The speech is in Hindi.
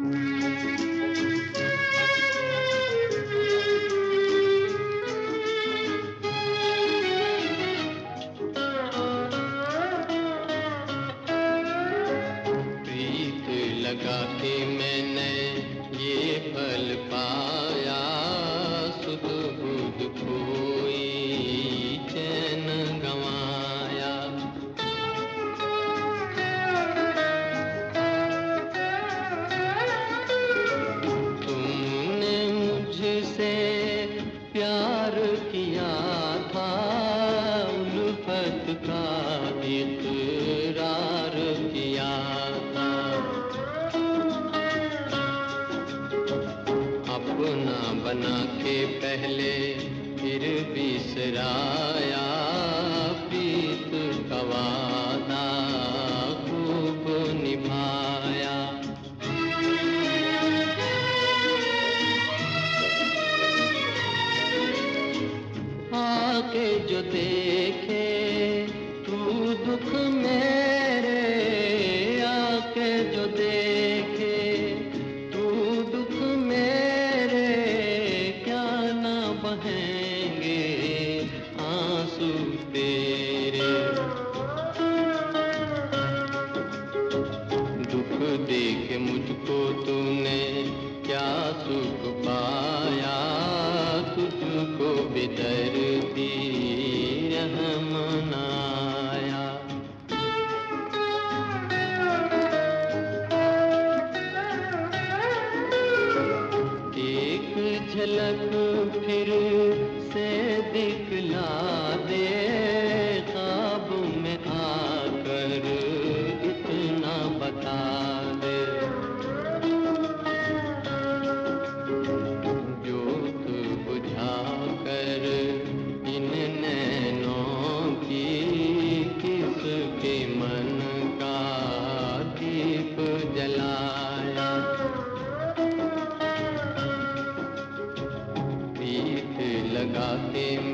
प्रीत लगा के मैंने ये फल पाया। प्यार किया था उल्फत का इकरार किया था। अपना बना के पहले फिर बिसराया। दुख दे मुझको तूने, क्या सुख पाया? तुझको बेदर्दी रहम नाया एक झलक फिर से दिखला प्रीत लगा के